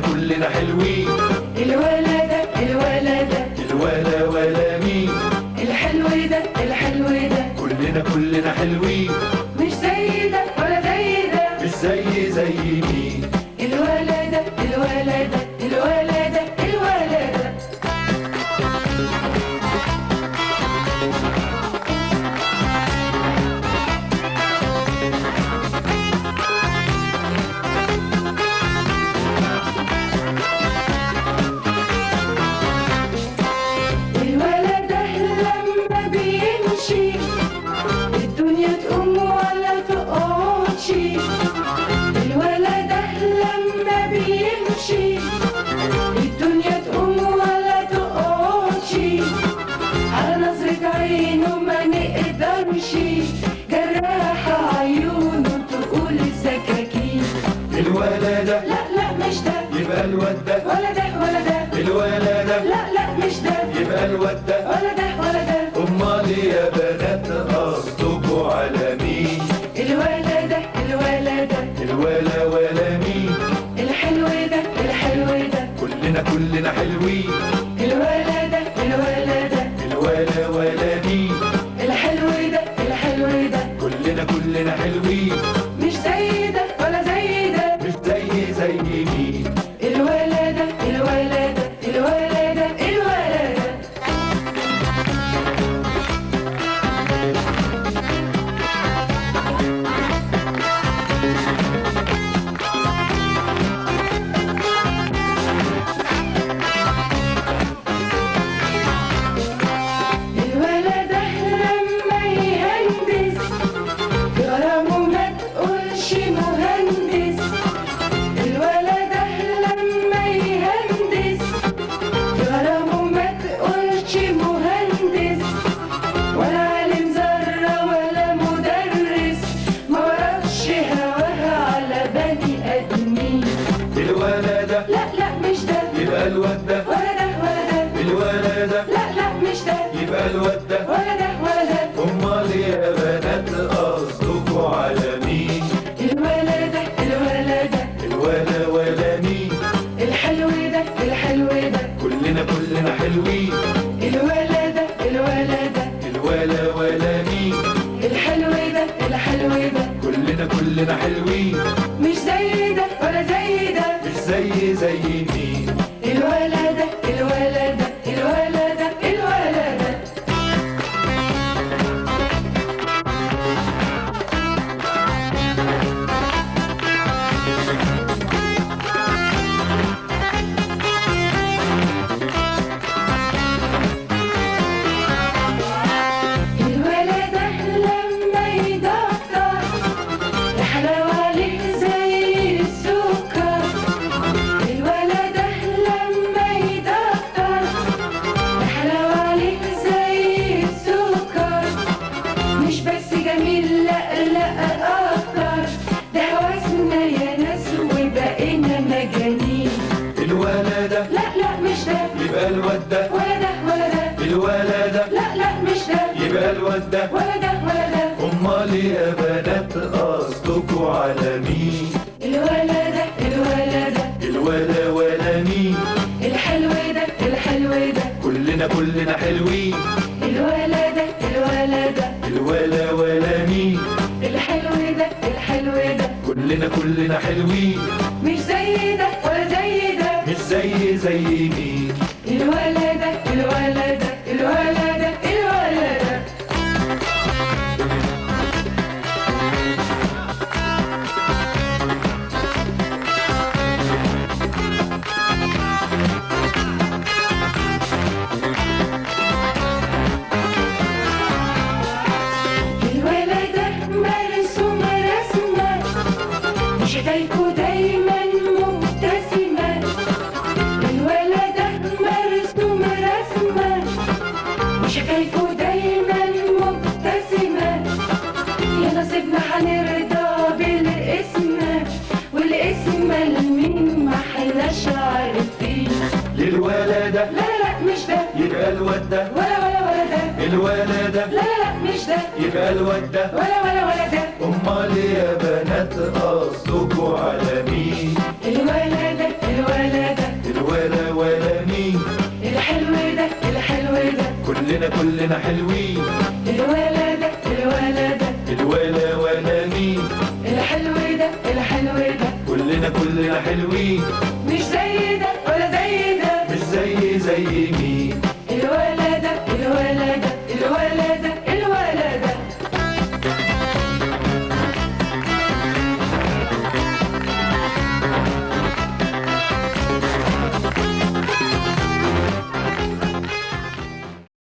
كلنا حلوين. الولد الولد. الولا ولا مين؟ الحلو ده الحلو ده. كلنا كلنا حلوين. مش زي ده ولا زي ده. مش زي زي مين؟ الدنيا تقوم ولا على نظرة عينه ما نقدرش جراح عيونه تقول سكاكين الولا ده لا لا مش ده يبقى الواد ده ولا ده ولا ده الولا ده لا لا مين الولد ده لا لا مش ده. يبقى الواد ده ولا ده ولا ده. الولا ده لا لا مش ده. يبقى الواد ده ولا ده ولا ده. أمال يا بنات؟ قصدكوا على مين؟ الولد الولد الولا ولا مين؟ الحلو ده الحلو ده. كلنا كلنا حلوين. الولد الولد الولا ولا مين؟ الحلو ده الحلو ده. كلنا كلنا حلوين. زي يبقى الواد ده. ولا ده ولا ده. الولا ده. لا لا مش ده. يبقى الواد ده. ولا ده ولا ده. أمال يا بنات قصدكوا على مين؟ الولد الولد الولا ولا مين؟ الحلو ده الحلو ده. كلنا كلنا حلوين. الولد الولد الولا ولا مين؟ الحلو ده الحلو ده. كلنا كلنا حلوين. مش زي ده ولا زي ده. مش زي زي مين؟ الولد الولد. نصيبنا هنرضى بالاسم والاسم لمين ما احناش عارفين للولا ده لا لا مش ده. يبقى الواد. ده ولا ولا ولا ده. الولد. ده لا لا لا مش ده. يبقى الواد. ده ولا ولا ولا ده. أمال يا بنات قصدكوا على مين؟ الولد ده الولد ده الولا ولا مين؟ الحلو ده الحلو ده. كلنا كلنا حلوين. حلوين.